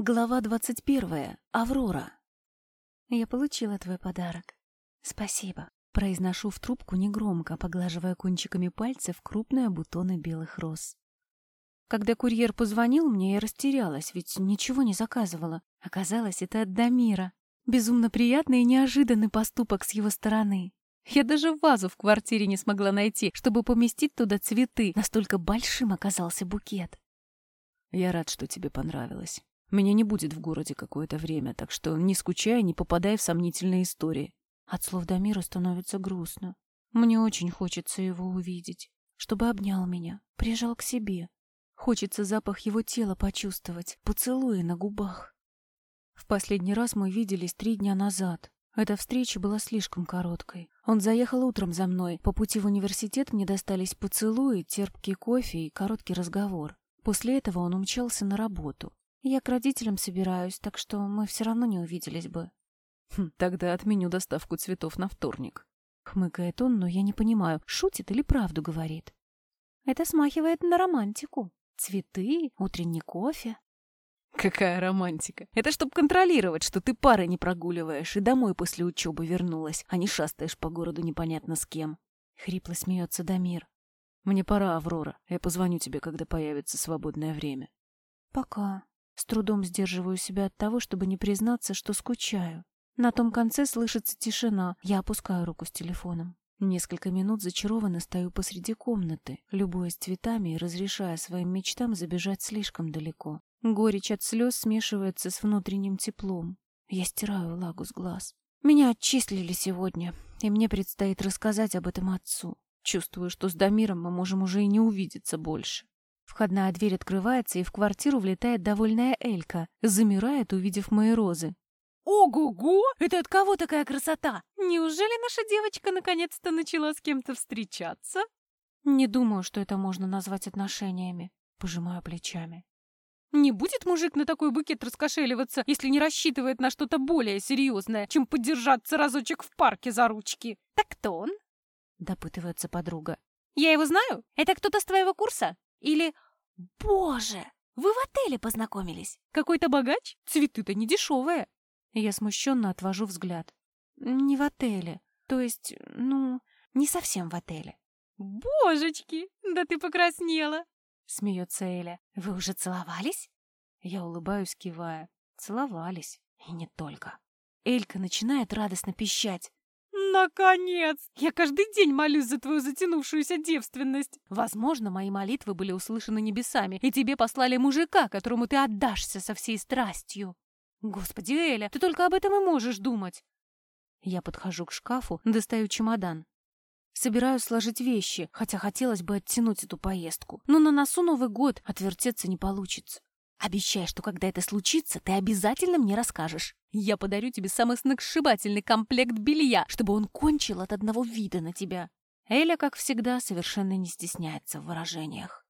Глава двадцать первая. Аврора. Я получила твой подарок. Спасибо. Произношу в трубку негромко, поглаживая кончиками пальцев крупные бутоны белых роз. Когда курьер позвонил мне, я растерялась, ведь ничего не заказывала. Оказалось, это от Дамира. Безумно приятный и неожиданный поступок с его стороны. Я даже вазу в квартире не смогла найти, чтобы поместить туда цветы. Настолько большим оказался букет. Я рад, что тебе понравилось. Меня не будет в городе какое-то время, так что не скучай, не попадай в сомнительные истории. От слов Дамира становится грустно. Мне очень хочется его увидеть, чтобы обнял меня, прижал к себе. Хочется запах его тела почувствовать, поцелуи на губах. В последний раз мы виделись три дня назад. Эта встреча была слишком короткой. Он заехал утром за мной. По пути в университет мне достались поцелуи, терпкий кофе и короткий разговор. После этого он умчался на работу. Я к родителям собираюсь, так что мы все равно не увиделись бы. Хм, тогда отменю доставку цветов на вторник. Хмыкает он, но я не понимаю, шутит или правду говорит. Это смахивает на романтику. Цветы, утренний кофе. Какая романтика. Это чтобы контролировать, что ты пары не прогуливаешь и домой после учебы вернулась, а не шастаешь по городу непонятно с кем. Хрипло смеется Дамир. Мне пора, Аврора. Я позвоню тебе, когда появится свободное время. Пока. С трудом сдерживаю себя от того, чтобы не признаться, что скучаю. На том конце слышится тишина. Я опускаю руку с телефоном. Несколько минут зачарованно стою посреди комнаты, любуясь цветами и разрешая своим мечтам забежать слишком далеко. Горечь от слез смешивается с внутренним теплом. Я стираю влагу с глаз. Меня отчислили сегодня, и мне предстоит рассказать об этом отцу. Чувствую, что с Дамиром мы можем уже и не увидеться больше. Входная дверь открывается, и в квартиру влетает довольная Элька. Замирает, увидев мои розы. «Ого-го! Это от кого такая красота? Неужели наша девочка наконец-то начала с кем-то встречаться?» «Не думаю, что это можно назвать отношениями», — пожимаю плечами. «Не будет мужик на такой букет раскошеливаться, если не рассчитывает на что-то более серьезное, чем подержаться разочек в парке за ручки. Так кто он?» — допытывается подруга. «Я его знаю? Это кто-то с твоего курса?» Или «Боже, вы в отеле познакомились? Какой-то богач? Цветы-то не дешевые!» Я смущенно отвожу взгляд. «Не в отеле. То есть, ну, не совсем в отеле». «Божечки, да ты покраснела!» — смеется Эля. «Вы уже целовались?» Я улыбаюсь, кивая. Целовались. И не только. Элька начинает радостно пищать. Наконец! Я каждый день молюсь за твою затянувшуюся девственность. Возможно, мои молитвы были услышаны небесами, и тебе послали мужика, которому ты отдашься со всей страстью. Господи, Эля, ты только об этом и можешь думать. Я подхожу к шкафу, достаю чемодан. Собираюсь сложить вещи, хотя хотелось бы оттянуть эту поездку. Но на носу Новый год отвертеться не получится. Обещай, что когда это случится, ты обязательно мне расскажешь. Я подарю тебе самый сногсшибательный комплект белья, чтобы он кончил от одного вида на тебя. Эля, как всегда, совершенно не стесняется в выражениях.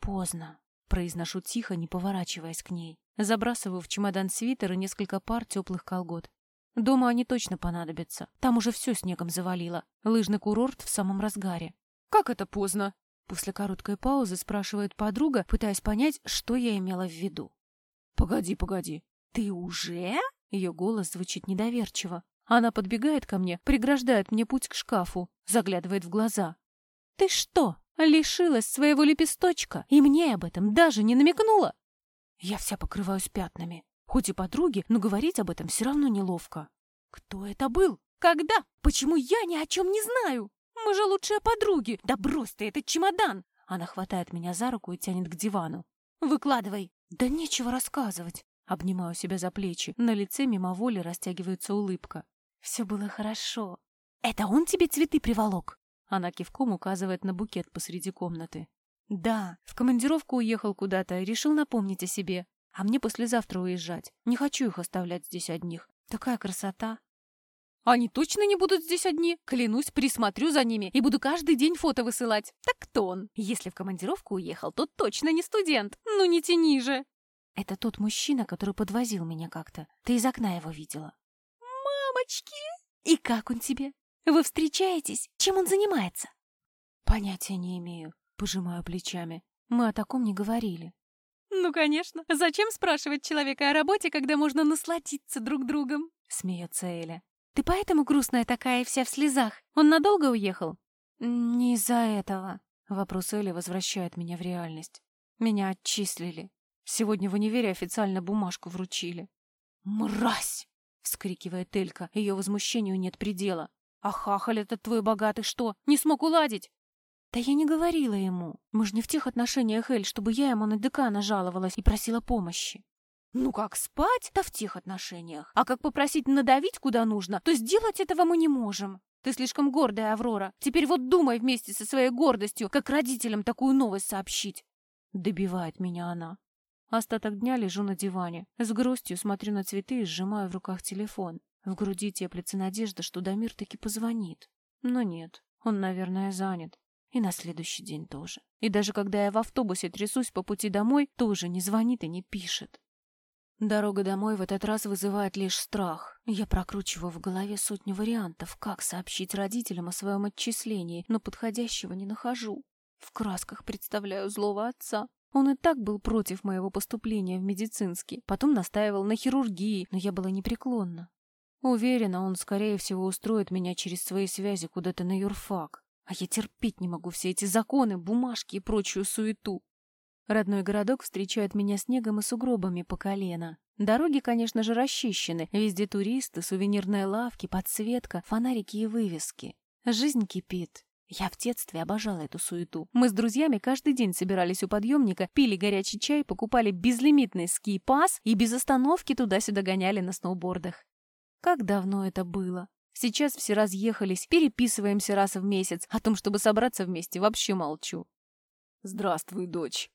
Поздно. Произношу тихо, не поворачиваясь к ней. Забрасываю в чемодан свитер и несколько пар теплых колгот. Дома они точно понадобятся. Там уже все снегом завалило. Лыжный курорт в самом разгаре. «Как это поздно?» После короткой паузы спрашивает подруга, пытаясь понять, что я имела в виду. «Погоди, погоди, ты уже?» Ее голос звучит недоверчиво. Она подбегает ко мне, преграждает мне путь к шкафу, заглядывает в глаза. «Ты что, лишилась своего лепесточка и мне об этом даже не намекнула?» Я вся покрываюсь пятнами. Хоть и подруги, но говорить об этом все равно неловко. «Кто это был? Когда? Почему я ни о чем не знаю?» Мы же лучшие подруги! Да брось ты этот чемодан!» Она хватает меня за руку и тянет к дивану. «Выкладывай!» «Да нечего рассказывать!» Обнимаю себя за плечи. На лице мимо воли растягивается улыбка. «Все было хорошо. Это он тебе цветы приволок?» Она кивком указывает на букет посреди комнаты. «Да, в командировку уехал куда-то и решил напомнить о себе. А мне послезавтра уезжать. Не хочу их оставлять здесь одних. Такая красота!» Они точно не будут здесь одни. Клянусь, присмотрю за ними и буду каждый день фото высылать. Так кто он? Если в командировку уехал, то точно не студент. Ну не тяни же. Это тот мужчина, который подвозил меня как-то. Ты из окна его видела. Мамочки! И как он тебе? Вы встречаетесь? Чем он занимается? Понятия не имею. Пожимаю плечами. Мы о таком не говорили. Ну, конечно. Зачем спрашивать человека о работе, когда можно насладиться друг другом? Смеется Эля. Ты поэтому грустная такая и вся в слезах? Он надолго уехал? Не из-за этого. Вопрос Эли возвращает меня в реальность. Меня отчислили. Сегодня в универе официально бумажку вручили. «Мразь!» — вскрикивает Элька. Ее возмущению нет предела. «А хахаль этот твой богатый что, не смог уладить?» «Да я не говорила ему. Мы же не в тех отношениях, Эль, чтобы я ему на декана жаловалась и просила помощи». «Ну как спать, то в тех отношениях. А как попросить надавить куда нужно, то сделать этого мы не можем. Ты слишком гордая, Аврора. Теперь вот думай вместе со своей гордостью, как родителям такую новость сообщить». Добивает меня она. Остаток дня лежу на диване. С грустью смотрю на цветы и сжимаю в руках телефон. В груди теплится надежда, что Дамир таки позвонит. Но нет, он, наверное, занят. И на следующий день тоже. И даже когда я в автобусе трясусь по пути домой, тоже не звонит и не пишет. Дорога домой в этот раз вызывает лишь страх. Я прокручиваю в голове сотню вариантов, как сообщить родителям о своем отчислении, но подходящего не нахожу. В красках представляю злого отца, он и так был против моего поступления в медицинский, потом настаивал на хирургии, но я была непреклонна. Уверена, он, скорее всего, устроит меня через свои связи куда-то на юрфак. А я терпеть не могу все эти законы, бумажки и прочую суету. Родной городок встречает меня снегом и сугробами по колено. Дороги, конечно же, расчищены. Везде туристы, сувенирные лавки, подсветка, фонарики и вывески. Жизнь кипит. Я в детстве обожала эту суету. Мы с друзьями каждый день собирались у подъемника, пили горячий чай, покупали безлимитный ски-пас и без остановки туда-сюда гоняли на сноубордах. Как давно это было? Сейчас все разъехались, переписываемся раз в месяц. О том, чтобы собраться вместе, вообще молчу. «Здравствуй, дочь!»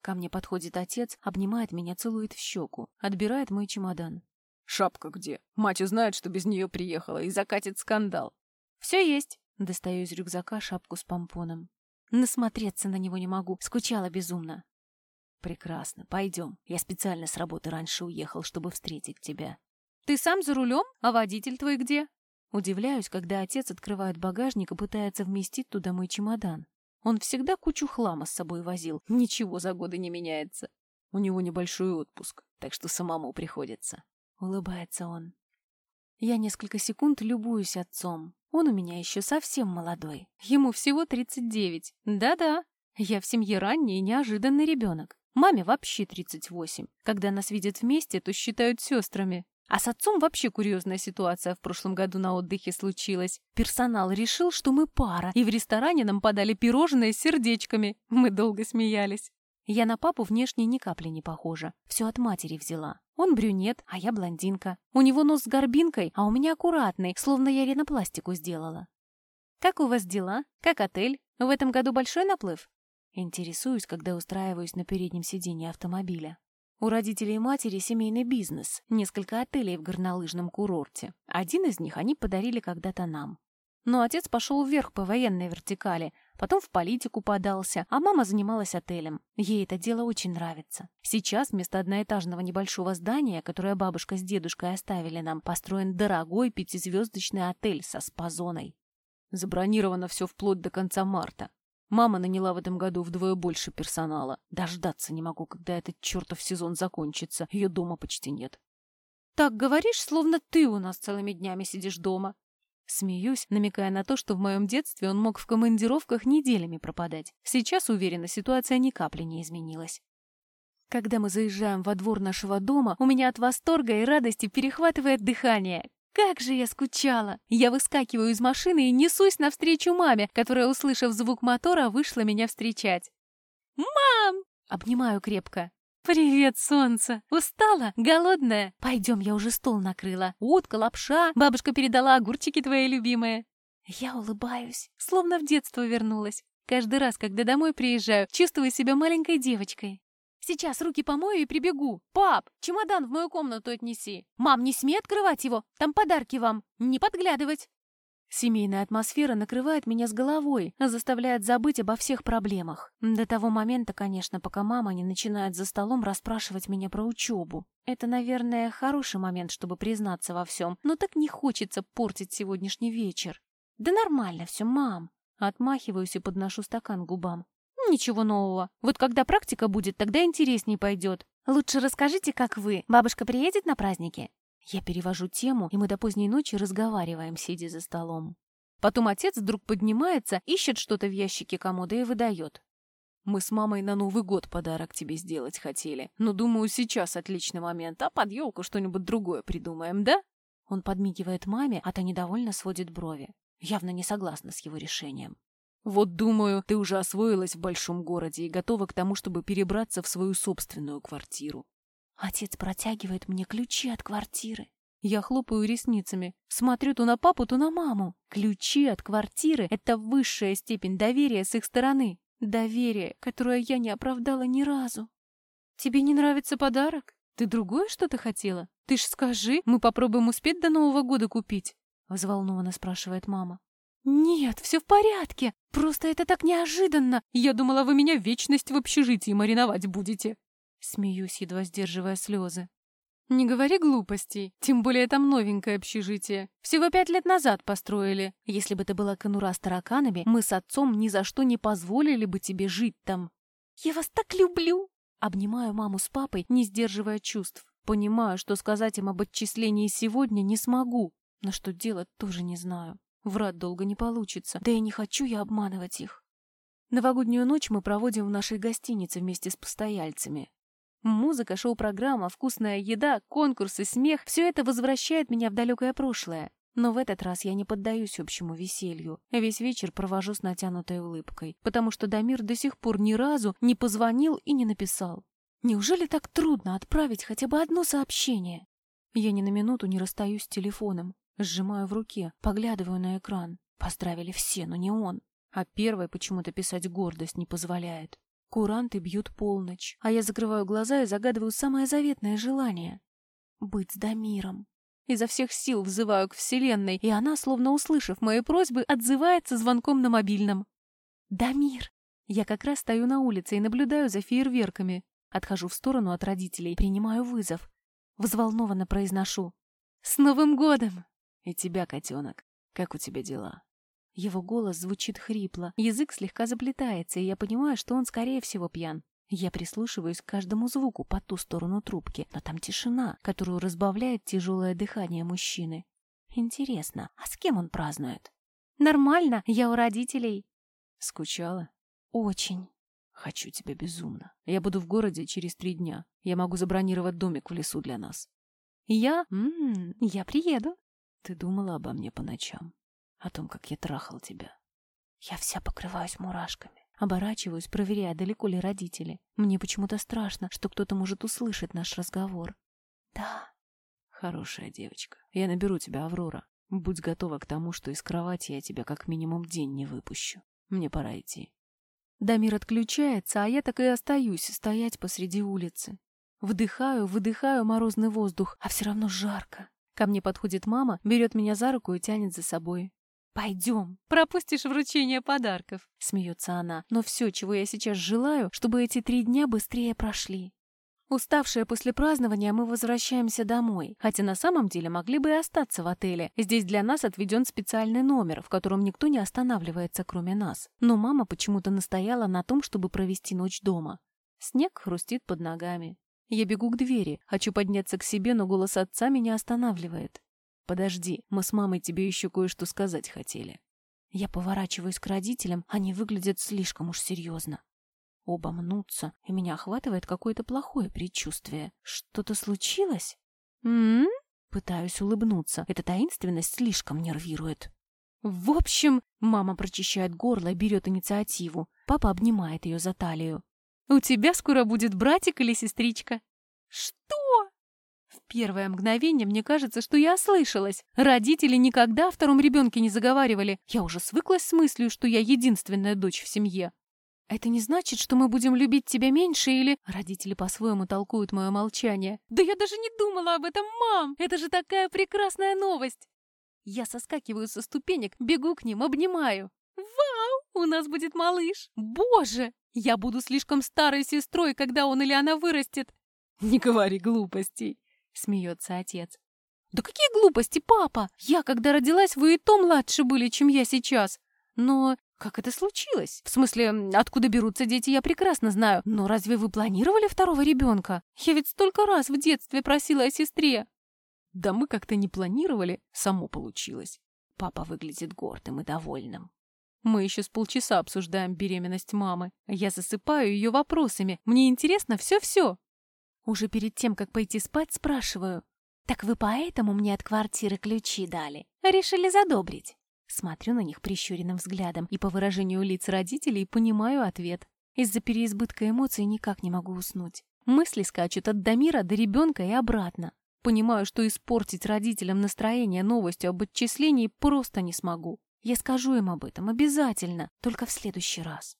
Ко мне подходит отец, обнимает меня, целует в щеку, отбирает мой чемодан. «Шапка где? Мать узнает, что без нее приехала, и закатит скандал». «Все есть!» Достаю из рюкзака шапку с помпоном. Насмотреться на него не могу, скучала безумно. Прекрасно, пойдем. Я специально с работы раньше уехал, чтобы встретить тебя. Ты сам за рулем? А водитель твой где? Удивляюсь, когда отец открывает багажник и пытается вместить туда мой чемодан. Он всегда кучу хлама с собой возил, ничего за годы не меняется. У него небольшой отпуск, так что самому приходится. Улыбается он. Я несколько секунд любуюсь отцом. Он у меня еще совсем молодой. Ему всего 39. Да-да, я в семье ранний и неожиданный ребенок. Маме вообще 38. Когда нас видят вместе, то считают сестрами. А с отцом вообще курьезная ситуация в прошлом году на отдыхе случилась. Персонал решил, что мы пара, и в ресторане нам подали пирожные с сердечками. Мы долго смеялись. Я на папу внешне ни капли не похожа. Все от матери взяла. Он брюнет, а я блондинка. У него нос с горбинкой, а у меня аккуратный, словно я ринопластику сделала. «Как у вас дела? Как отель? В этом году большой наплыв?» Интересуюсь, когда устраиваюсь на переднем сиденье автомобиля. У родителей матери семейный бизнес, несколько отелей в горнолыжном курорте. Один из них они подарили когда-то нам. Но отец пошел вверх по военной вертикали, потом в политику подался, а мама занималась отелем. Ей это дело очень нравится. Сейчас вместо одноэтажного небольшого здания, которое бабушка с дедушкой оставили нам, построен дорогой пятизвездочный отель со спа-зоной. Забронировано все вплоть до конца марта. Мама наняла в этом году вдвое больше персонала. Дождаться не могу, когда этот чертов сезон закончится. Ее дома почти нет. «Так говоришь, словно ты у нас целыми днями сидишь дома», Смеюсь, намекая на то, что в моем детстве он мог в командировках неделями пропадать. Сейчас, уверена, ситуация ни капли не изменилась. Когда мы заезжаем во двор нашего дома, у меня от восторга и радости перехватывает дыхание. Как же я скучала! Я выскакиваю из машины и несусь навстречу маме, которая, услышав звук мотора, вышла меня встречать. «Мам!» — обнимаю крепко. «Привет, солнце! Устала? Голодная? Пойдем, я уже стол накрыла. Утка, лапша, бабушка передала огурчики твои любимые». Я улыбаюсь, словно в детство вернулась. Каждый раз, когда домой приезжаю, чувствую себя маленькой девочкой. Сейчас руки помою и прибегу. Пап, чемодан в мою комнату отнеси. Мам, не смей открывать его, там подарки вам. Не подглядывать. Семейная атмосфера накрывает меня с головой, заставляет забыть обо всех проблемах. До того момента, конечно, пока мама не начинает за столом расспрашивать меня про учебу. Это, наверное, хороший момент, чтобы признаться во всем, но так не хочется портить сегодняшний вечер. Да нормально все, мам. Отмахиваюсь и подношу стакан к губам. Ничего нового. Вот когда практика будет, тогда интересней пойдет. Лучше расскажите, как вы. Бабушка приедет на праздники?» Я перевожу тему, и мы до поздней ночи разговариваем, сидя за столом. Потом отец вдруг поднимается, ищет что-то в ящике комода и выдает. Мы с мамой на Новый год подарок тебе сделать хотели. Но, думаю, сейчас отличный момент, а под елку что-нибудь другое придумаем, да?» Он подмигивает маме, а та недовольно сводит брови. Явно не согласна с его решением. Вот, думаю, ты уже освоилась в большом городе и готова к тому, чтобы перебраться в свою собственную квартиру. Отец протягивает мне ключи от квартиры. Я хлопаю ресницами. Смотрю то на папу, то на маму. Ключи от квартиры — это высшая степень доверия с их стороны. Доверие, которое я не оправдала ни разу. Тебе не нравится подарок? Ты другое что-то хотела? Ты ж скажи, мы попробуем успеть до Нового года купить. Взволнованно спрашивает мама. «Нет, все в порядке. Просто это так неожиданно. Я думала, вы меня вечность в общежитии мариновать будете». Смеюсь, едва сдерживая слезы. «Не говори глупостей, тем более там новенькое общежитие. Всего пять лет назад построили. Если бы ты была конура с тараканами, мы с отцом ни за что не позволили бы тебе жить там». «Я вас так люблю!» Обнимаю маму с папой, не сдерживая чувств. Понимаю, что сказать им об отчислении сегодня не смогу, но что делать тоже не знаю. Врать долго не получится, да и не хочу я обманывать их. Новогоднюю ночь мы проводим в нашей гостинице вместе с постояльцами. Музыка, шоу-программа, вкусная еда, конкурсы, смех — все это возвращает меня в далекое прошлое. Но в этот раз я не поддаюсь общему веселью. Весь вечер провожу с натянутой улыбкой, потому что Дамир до сих пор ни разу не позвонил и не написал. Неужели так трудно отправить хотя бы одно сообщение? Я ни на минуту не расстаюсь с телефоном. Сжимаю в руке, поглядываю на экран. Поздравили все, но не он. А первой почему-то писать гордость не позволяет. Куранты бьют полночь, а я закрываю глаза и загадываю самое заветное желание — быть с Дамиром. Изо всех сил взываю к Вселенной, и она, словно услышав мои просьбы, отзывается звонком на мобильном. «Дамир!» Я как раз стою на улице и наблюдаю за фейерверками. Отхожу в сторону от родителей, принимаю вызов. Взволнованно произношу. «С Новым годом!» И тебя, котенок, как у тебя дела? Его голос звучит хрипло, язык слегка заплетается, и я понимаю, что он, скорее всего, пьян. Я прислушиваюсь к каждому звуку по ту сторону трубки, но там тишина, которую разбавляет тяжелое дыхание мужчины. Интересно, а с кем он празднует? Нормально, я у родителей. Скучала? Очень. Хочу тебя безумно. Я буду в городе через три дня. Я могу забронировать домик в лесу для нас. Я? М -м, я приеду. Ты думала обо мне по ночам? О том, как я трахал тебя? Я вся покрываюсь мурашками. Оборачиваюсь, проверяя, далеко ли родители. Мне почему-то страшно, что кто-то может услышать наш разговор. Да. Хорошая девочка. Я наберу тебя, Аврора. Будь готова к тому, что из кровати я тебя как минимум день не выпущу. Мне пора идти. Дамир отключается, а я так и остаюсь стоять посреди улицы. Вдыхаю, выдыхаю морозный воздух, а все равно жарко. Ко мне подходит мама, берет меня за руку и тянет за собой. «Пойдем, пропустишь вручение подарков», — смеется она. «Но все, чего я сейчас желаю, чтобы эти три дня быстрее прошли». Уставшие после празднования, мы возвращаемся домой, хотя на самом деле могли бы и остаться в отеле. Здесь для нас отведен специальный номер, в котором никто не останавливается, кроме нас. Но мама почему-то настояла на том, чтобы провести ночь дома. Снег хрустит под ногами. Я бегу к двери, хочу подняться к себе, но голос отца меня останавливает. «Подожди, мы с мамой тебе еще кое-что сказать хотели». Я поворачиваюсь к родителям, они выглядят слишком уж серьезно. Оба мнутся, и меня охватывает какое-то плохое предчувствие. Что-то случилось? М, -м? Пытаюсь улыбнуться, эта таинственность слишком нервирует. В общем, мама прочищает горло и берет инициативу. Папа обнимает ее за талию. У тебя скоро будет братик или сестричка. Что? В первое мгновение мне кажется, что я ослышалась. Родители никогда о втором ребенке не заговаривали. Я уже свыклась с мыслью, что я единственная дочь в семье. Это не значит, что мы будем любить тебя меньше или... Родители по-своему толкуют мое молчание. Да я даже не думала об этом, мам! Это же такая прекрасная новость! Я соскакиваю со ступенек, бегу к ним, обнимаю. Вау! У нас будет малыш! Боже! Я буду слишком старой сестрой, когда он или она вырастет. Не говори глупостей, смеется отец. Да какие глупости, папа? Я, когда родилась, вы и то младше были, чем я сейчас. Но Как это случилось? В смысле, откуда берутся дети, я прекрасно знаю. Но разве вы планировали второго ребенка? Я ведь столько раз в детстве просила о сестре. Да мы как-то не планировали, само получилось. Папа выглядит гордым и довольным. Мы еще с полчаса обсуждаем беременность мамы. Я засыпаю ее вопросами. Мне интересно все-все. Уже перед тем, как пойти спать, спрашиваю. «Так вы поэтому мне от квартиры ключи дали? Решили задобрить?» Смотрю на них прищуренным взглядом и по выражению лиц родителей понимаю ответ. Из-за переизбытка эмоций никак не могу уснуть. Мысли скачут от Дамира до ребенка и обратно. Понимаю, что испортить родителям настроение новостью об отчислении просто не смогу. Я скажу им об этом обязательно, только в следующий раз.